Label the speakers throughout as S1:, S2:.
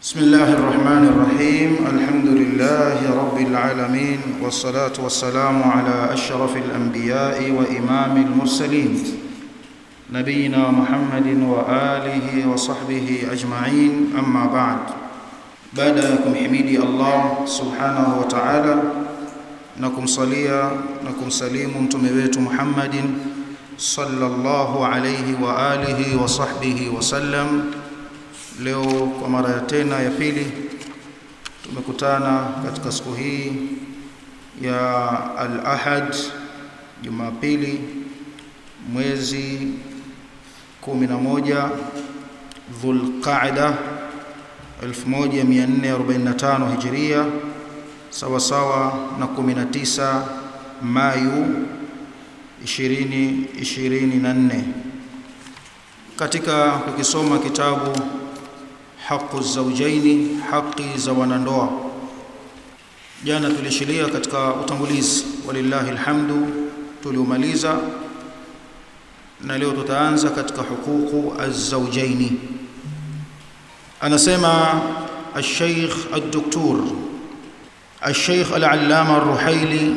S1: بسم الله الرحمن الرحيم. الحمد لله رب العالمين والصلاة والسلام على أشرف الأنبياء وإمام المرسلين. نبينا محمد وآله وصحبه أجمعين أما بعد. بعدكم حميدي الله سبحانه وتعالى نكم صليا نكم سليم تمويت محمد صلى الله عليه وآله وصحبه وسلم. Leo kwa mara ya tena ya pili tumekutana katika siku hii ya Al-Ahad Jumapili mwezi 11 Dhulqaada 1445 Hijria sawa sawa na 19 Mayu 2024 katika kukisoma kitabu haqu zawjaini haki za wanandoa jana tulishilia katika utangulizi walillahi alhamdu tuliumaliza na leo tutaanza katika hukuku az-zawjaini anasema الشيخ الدكتور الشيخ العلامة الرحيلي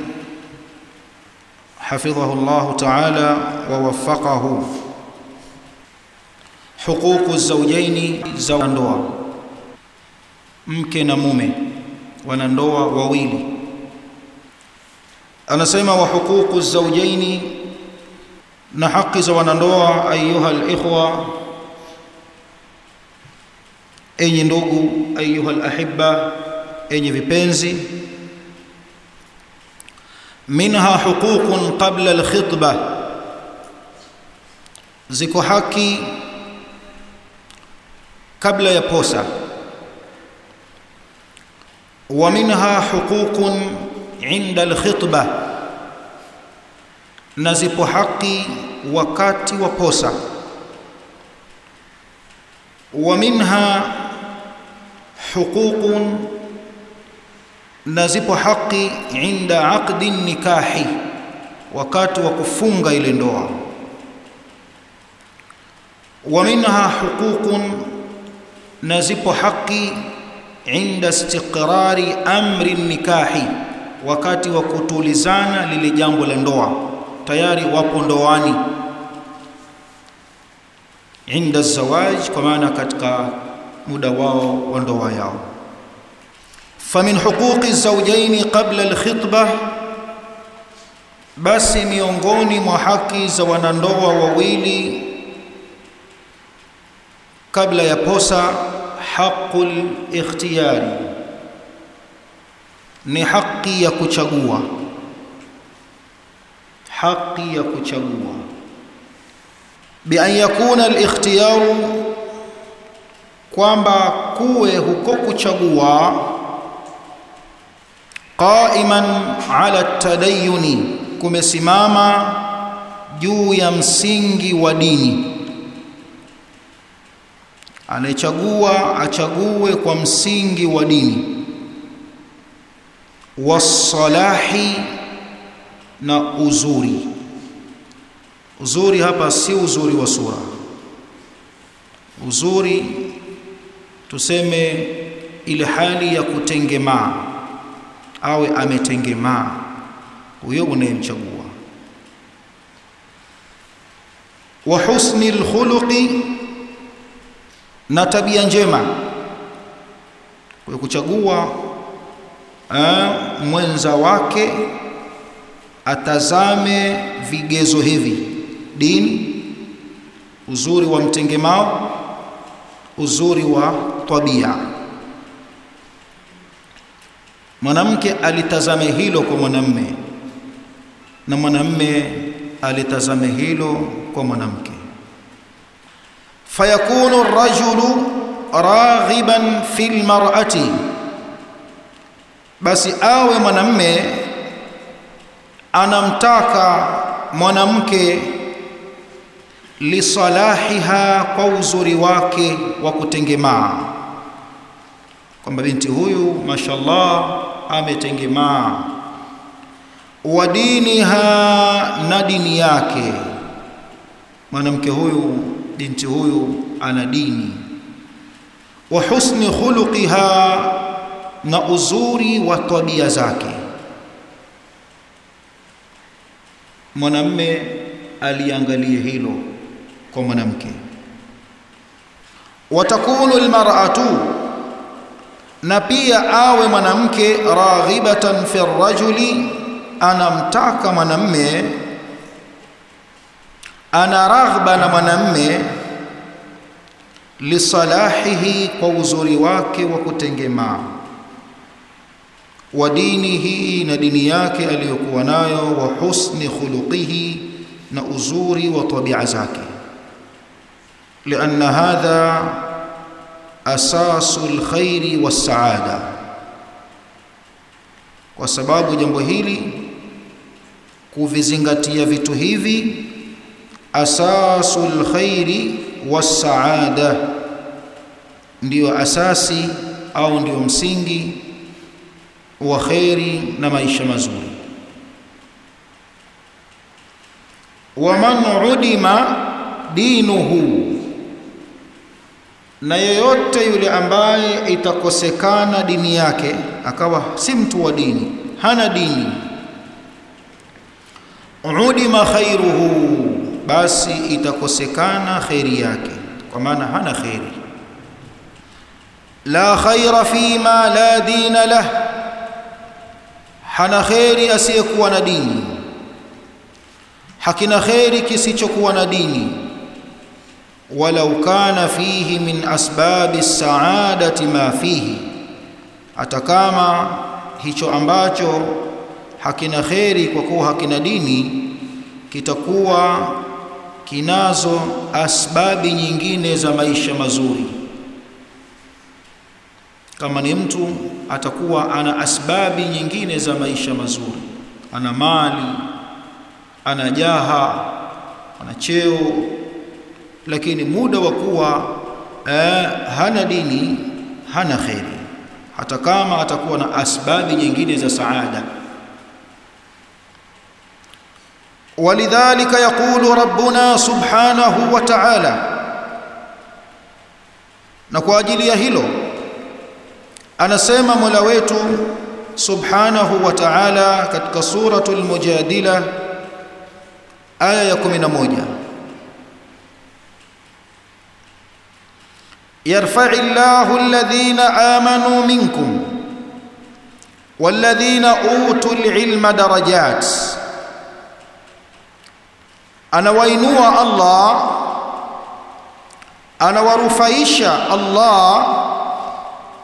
S1: حفظه الله تعالى ووفقه حقوق الزوجين زوجاندوا ممكن مومي ونندوا وويلي أنا سيما وحقوق الزوجين نحقز ونندوا أيها الإخوة أي ندوغو أيها الأحبة أي في منها حقوق قبل الخطبة ziko haki kabla ya posa. Wa minha huququn inda alkhitba. Na zipo haki wakati wa posa. Wa minha huququn na zipo haki inda aqdi nikahi wakati wa kufunga ile ndoa. Wa minha huququn na zipo haki inda istiqrari amri nikahi wakati wa kutulizana lile jambo la ndoa. Tayari wapo ndoani. Inda zawaj kwa maana katika muda wao wa ndoa yao. Fa min huquqi zawjaini qabla alkhitbah basi miongoni mwa haki za wanandoa wawili kabla ya posa haqul ikhtiyari. Ni haki ya kuchagua. Haki ya kuchagua. Bi an yakuna al-ikhtiyaru kwamba kuwe huko kuchagua qaiman ala tadayuni kumesimama juu ya msingi wa dini anayechagua achague kwa msingi wa dini. Wasalahi na uzuri. Uzuri hapa si uzuri wa sura. Uzuri tuseme ile hali ya kutengemaa. Awe ametengemaa huyo unayemchagua. Wa husni alkhuluqi na tabia njema. Kwa kuchagua eh, mwenza wake atazame vigezo hivi. Dini uzuri wa mtengemao uzuri wa tabia. Mwanamke alitazame hilo kwa mwanamme na mwanamme alitazame hilo kwa mwanamke فيكون الرجل راغبا في المرأة basi awe mwanamme anamtaka mwanamke lisalahiha kwa uzuri wake wa kutengemaa kwamba binti huyu mashallah ametengemaa wa diniha na dini yake mwanamke huyu binti huyu ana dini. Wa husni khuluqiha na uzuri wa tabia zake. Mwanamme aliangalie hilo kwa mwanamke. Watakunu almar'atu na pia awe mwanamke raghibatan fi rajuli anamtaka mwanamme ana raghba na mwanamme lisalahihi kwa uzuri wake wa kutengemaa wa dini hii na dini yake aliyokuwa nayo wa husni khuluqihi na uzuri wa tabia zake. Lianna hadha asasu alkhairi wassaada kwa sababu jambo hili kuvizingatia vitu hivi asasu khairi wassaada. Ndiyo asasi au ndio msingi wa kheri na maisha mazuri. Waman udima dinuhu. Na yeyote yule ambaye itakosekana dini yake akawa si mtu wa dini hana dini udima khairuhu basi itakosekana khairi yake kwa maana hana khairi. La khaira fima la dina lah hana khairi asiyekuwa na dini. Hakina khairi kisichokuwa na dini. Walau kana fihi min asbabi saadati ma fihi hata kama hicho ambacho hakina kheri kwa kuwa hakina dini kitakuwa kinazo asbabi nyingine za maisha mazuri. Kama ni mtu atakuwa ana asbabi nyingine za maisha mazuri. Ana mali ana jaha ana cheo lakini muda wa kuwa eh, hana dini hana kheri. Hata kama atakuwa na asbabi nyingine za saada ولذلك يقول ربنا سبحانه وتعالى na kwa ajili ya hilo anasema Mola wetu subhanahu wa ta'ala katika suratul mujadila aya ya 11 يرفع الله الذين آمنوا منكم والذين أوتوا العلم درجات anawainua Allah anawarufaisha Allah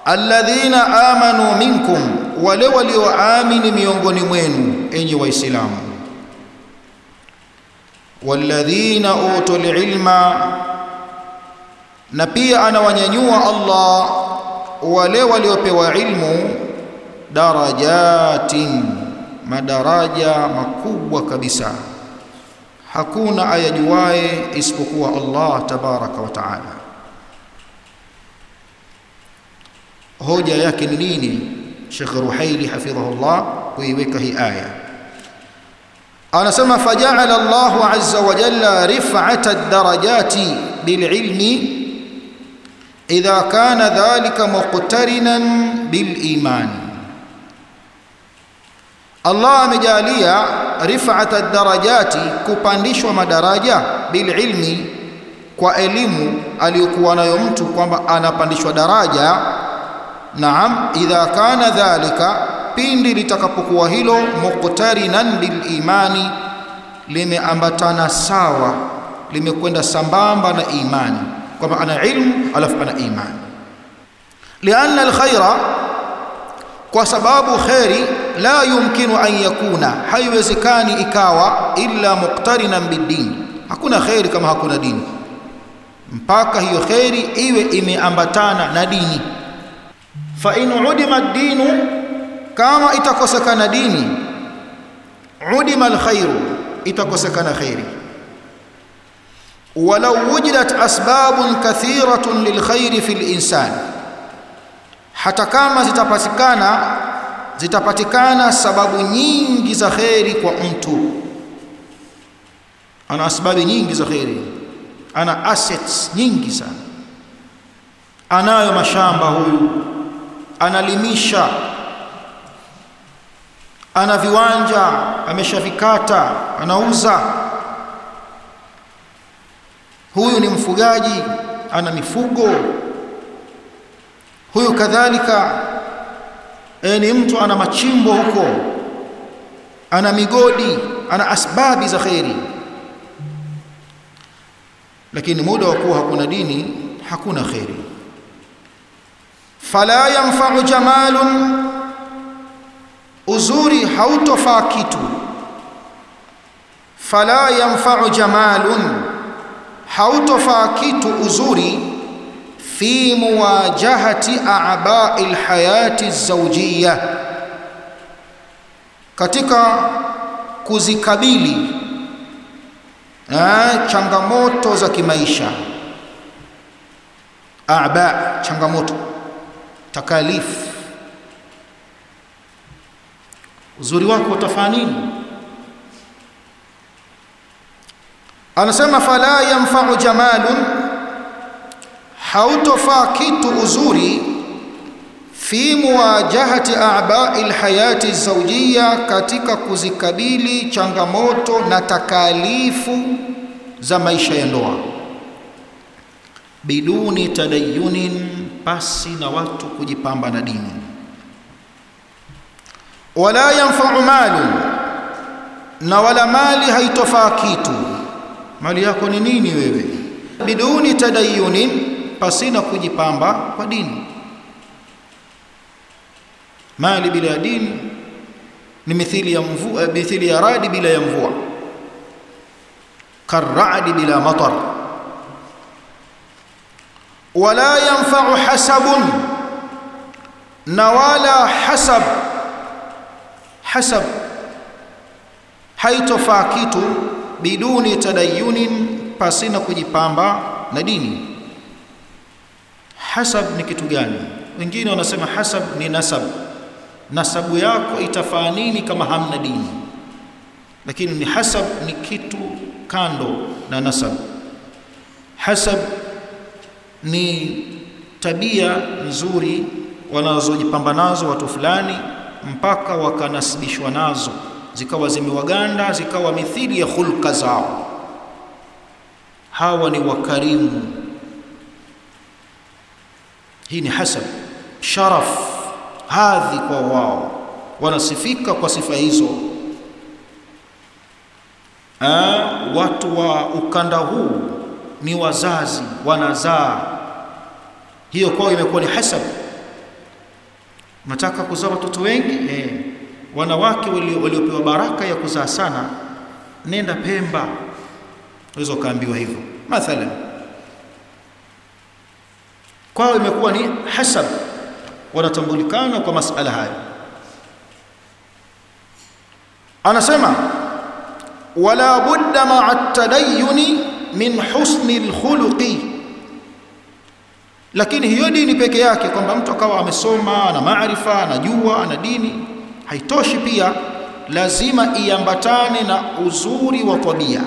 S1: alladhina amanu minkum wale walioamini miongoni mwenu enyi waislamu. Walladhina utul ilma na pia anawanyanyua Allah wale waliopewa ilmu darajatin madaraja makubwa kabisa hakuna ayajuaye isipokuwa Allah tabaraka wa taala hoja yake ni nini Sheikh Ruhaili hafidhahullah kuiweka hii aya anasema faja'ala Allah azza wa jalla rif'ata ad-darajati bil'ilmi idha kana dhalika muqtarinan bil iman Allah amejalia rif'at ad-darajati kupandishwa madaraja bil ilmi kwa elimu aliyokuwa nayo mtu kwamba anapandishwa daraja. Naam idha kana dhalika pindi litakapokuwa hilo muqtarinan bil imani limeambatana sawa limekwenda sambamba na imani kwamba ana ilmu alafu ana imani. Lianna alkhaira kwa sababu khairi la yumkinu an yakuna. Haiwezekani ikawa illa muqtarinan biddin, hakuna khairi kama hakuna dini. Mpaka hiyo khairi iwe imeambatana na dini. Fa in udima ad-dinu kama itakosekana dini udima al-khairu itakosekana khairi. Walau wujidat asbabun kathiratun lilkhairi fil insan hata kama zitapatikana zitapatikana sababu nyingi za khairi kwa mtu. Ana sababu nyingi za khairi ana assets nyingi sana. Anayo mashamba huyu. Analimisha. Ana viwanja ameshavikata anauza. Huyu ni mfugaji ana mifugo. Huyu kadhalika e, ni mtu ana machimbo huko ana migodi ana asbabi za khairi lakini muda wa kuwa hakuna dini hakuna khairi fala yanfa'u jamalun uzuri hautofaa kitu. Fala yanfa'u jamalun hautofaa kitu uzuri fi muwajahati a'ba'i alhayati az-zawjiyya katika kuzikabili eh, changamoto za kimaisha. A'ba changamoto takalifu uzuri wako utafanya nini? Anasema fala yanfa'u jamalun hautofaa kitu uzuri fi muwajahati a'ba'i lhayati zawjiyya katika kuzikabili changamoto na takalifu za maisha ya ndoa. Biduni tadayunin pasi na watu kujipamba na dini. Wala yanfa'u malu na wala mali haitofaa kitu. Mali yako ni nini wewe? Biduni tadayunin pasina kujipamba kwa dini. Mali bila dini ni mithili ya mvua mithili ya radi bila ya mvua. Karadi bila matar. Wala yanfa'u hasabun. Na wala hasab. Hasab. Haitofaa kitu biduni tadayunin pasina kujipamba na dini hasab ni kitu gani? Wengine wanasema hasab ni nasab. Nasabu yako itafaa nini kama hamna dini? Lakini ni hasab ni kitu kando na nasab. Hasab ni tabia nzuri wanazojipamba nazo watu fulani mpaka wakanasibishwa nazo. Zikawa zimewaganda zikawa mithili ya hulka zao. Hawa ni wakarimu hii ni hasab sharaf hadhi kwa wao. Wanasifika kwa sifa hizo. Aa, watu wa ukanda huu ni wazazi wanazaa. Hiyo kwao imekuwa ni hasab. Nataka kuzaa watoto wengi eh. wanawake waliopewa baraka ya kuzaa sana nenda Pemba. Unaweza ukaambiwa hivyo. Mathalan kwao imekuwa ni hasab. Wanatambulikana kwa masala haya. Anasema wala budda ma'a at-tadayyuni min husni al-khuluqi. Lakini hiyo dini peke yake kwamba mtu akawa amesoma ana maarifa anajua ana dini haitoshi pia. Lazima iambatane na uzuri wa tabia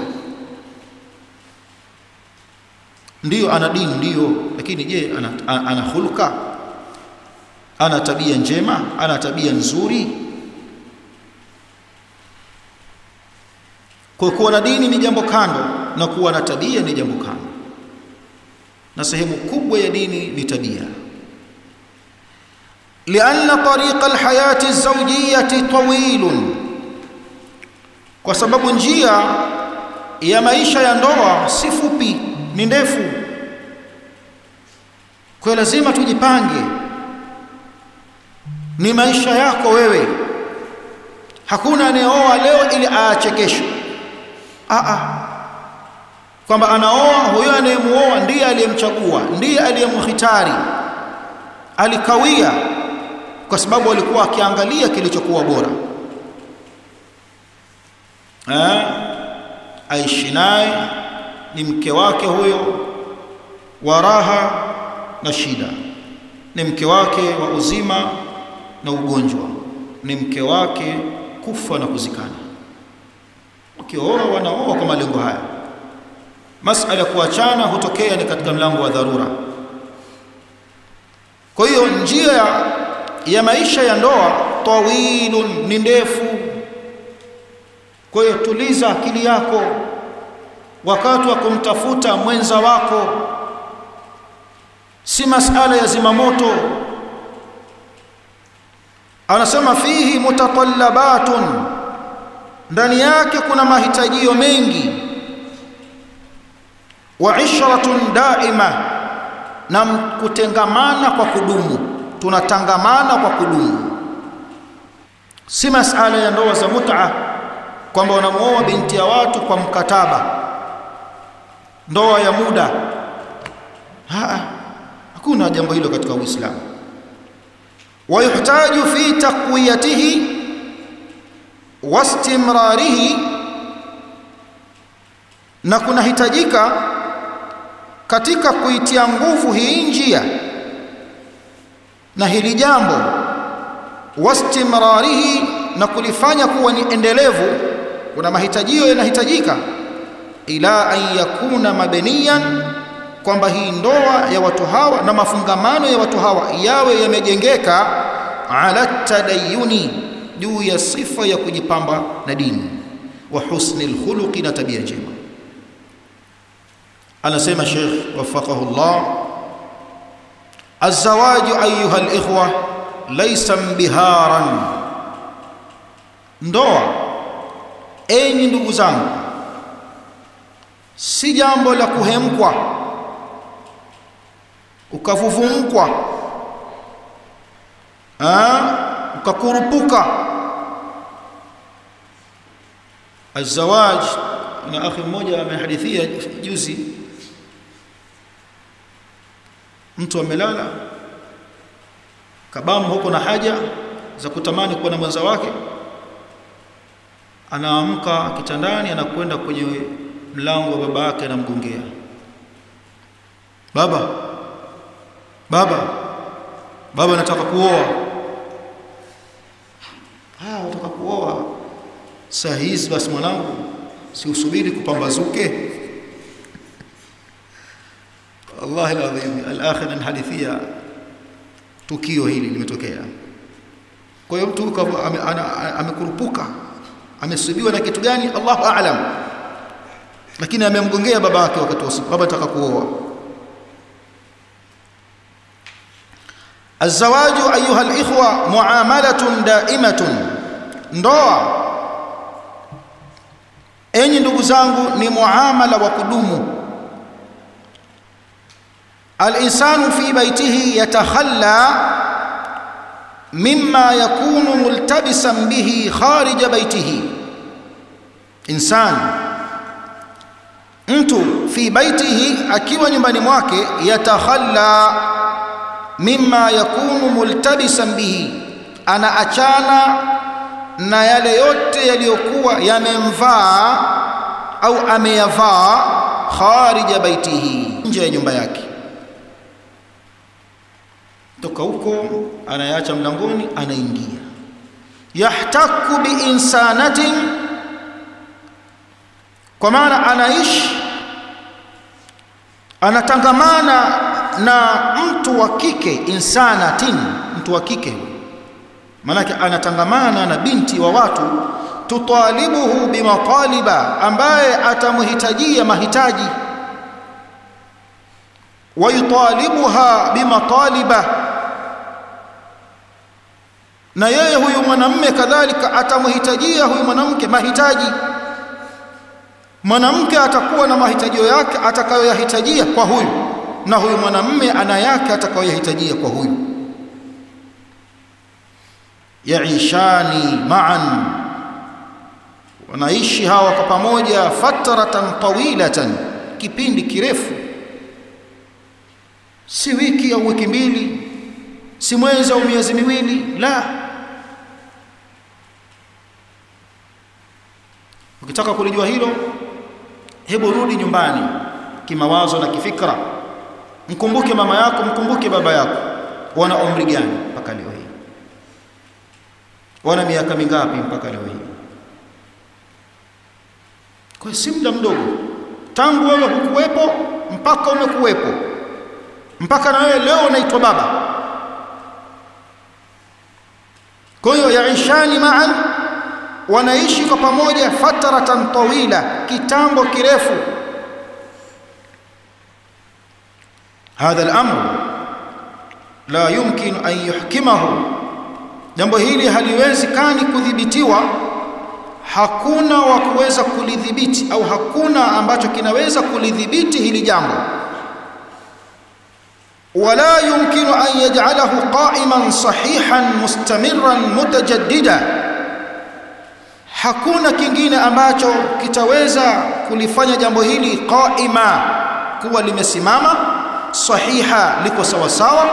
S1: ndiyo ana dini ndiyo lakini je ana, ana, ana hulka ana tabia njema ana tabia nzuri kwa kuwa na dini ni jambo kando na kuwa na tabia ni jambo kando na sehemu kubwa ya dini ni tabia لأن طريق الحياة الزوجية طويل kwa sababu njia ya maisha ya ndoa si fupi ni ndefu. Kwa lazima tujipange. Ni maisha yako wewe. Hakuna anayeoa leo ili aache kesho. A kwamba anaoa huyo anayemuoa ndiye aliyemchagua ndiye aliyemhitari. Alikawia kwa sababu alikuwa akiangalia kilichokuwa bora. Eh? Aishi naye ni mke wake huyo wa raha na shida. Ni mke wake wa uzima na ugonjwa. Ni mke wake kufa na kuzikana. Ukioa wanaoa kwa malengo haya. Masala kuachana hutokea ni katika mlango wa dharura. Kwa hiyo njia ya maisha ya ndoa tawilun ni ndefu. Kwa hiyo tuliza akili yako wakati wa kumtafuta mwenza wako. Si masala ya zimamoto. Anasema fihi mutatallabatun. Ndani yake kuna mahitajio mengi. Wa ishratun daima. Na kutengamana kwa kudumu. Tunatangamana kwa kudumu. Si masala ya ndoa za mut'a kwamba unamuoa binti ya watu kwa mkataba ndoa ya muda. Haa, hakuna jambo hilo katika Uislamu. Wa yuhtaju fi taqwiyatihi wastimrarihi na kunahitajika katika kuitia nguvu hii njia na hili jambo wastimrarihi na kulifanya kuwa ni endelevu kuna mahitajio yanahitajika ila an yakuna mabaniyan kwamba hii ndoa ya watu hawa na mafungamano ya watu hawa yawe yamejengeka ala tadayuni juu ya sifa ya kujipamba na dini. Wa husni alkhuluqi na tabia njema. Anasema Sheikh wafaqahu Allah azawaju ayuha alikhwa laysa biharan ndoa enyi ndugu zangu si jambo la kuhemkwa ukavuvumkwa ukakurupuka azawaj na akhi mmoja amehadithia juzi mtu amelala kabamu huko na haja za kutamani kuwa na mwenza wake anaamka kitandani anakwenda kwenye mlango wa baba yake anamgongea. Baba baba baba nataka kuoa. Ah nataka kuoa? Saa hizi basi mwanangu si usubiri kupambazuke. Allah alazim al-akhir anhadithia tukio hili limetokea. Kwa hiyo mtu amekurupuka. Amesubiwa na kitu gani? Allahu a'lam lakini amemgongea baba yake wakati wa usiku baba nataka kuoa الزواج ايها الاخوه معامله دائمه ndoa enyi ndugu zangu ni muamala wa kudumu الانسان في بيته يتخلى مما يكون ملتبسا به خارج بيته انسان mtu fi baitihi akiwa nyumbani mwake yatakhalla mimma yakunu multabisan bihi anaachana na yale yote yaliyokuwa yamemvaa au ameyavaa kharija baitihi nje ya nyumba yake. Toka huko anayaacha mlangoni anaingia. Yahtaku biinsanatin kwa maana anaishi anatangamana na mtu wa kike insanatin mtu wa kike. Maanake anatangamana na binti wa watu. Tutalibuhu bimataliba ambaye atamhitajia mahitaji. Wayutalibuha bimataliba na yeye huyu mwanamme kadhalika atamhitajia huyu mwanamke mahitaji mwanamke atakuwa na mahitajio yake atakayoyahitajia kwa huyu na huyu mwanamme ana yake atakayoyahitajia kwa huyu. Yaishani ma'an wanaishi hawa kwa pamoja fataratan tawilatan kipindi kirefu. Si wiki au wiki mbili si mwezi au miezi miwili la. Ukitaka kulijua hilo hebu rudi nyumbani kimawazo na kifikra. Mkumbuke mama yako mkumbuke baba yako. Wana umri gani mpaka leo hii? Wana miaka mingapi mpaka leo hii? Kwa si muda mdogo. Tangu wewe hukuwepo mpaka umekuwepo. Mpaka na wewe leo unaitwa baba. Kwa hiyo yaishani maan wanaishi kwa pamoja fataratan tawila kitambo kirefu. Hadha al-amr la yumkin an yuhkimahu. Jambo hili haliwezekani kudhibitiwa. Hakuna wa kuweza kulidhibiti au hakuna ambacho kinaweza kulidhibiti hili jambo. Wala yumkinu an yaj'alahu qa'iman sahihan mustamirran mutajaddida hakuna kingine ambacho kitaweza kulifanya jambo hili qaima kuwa limesimama sahiha liko sawa sawa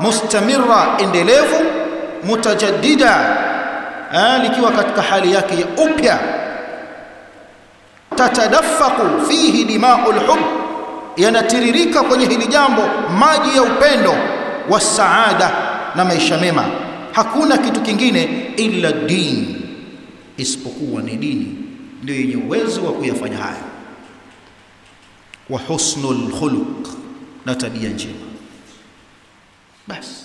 S1: mustamirra endelevu mutajaddida likiwa katika hali yake ya upya. Tatadaffaqu fihi dimau hub yanatiririka kwenye hili jambo maji ya upendo wa saada na maisha mema. Hakuna kitu kingine illa din isipokuwa ni dini ndio yenye uwezo wa kuyafanya hayo. Wa husnul khuluq na tabia njema. Basi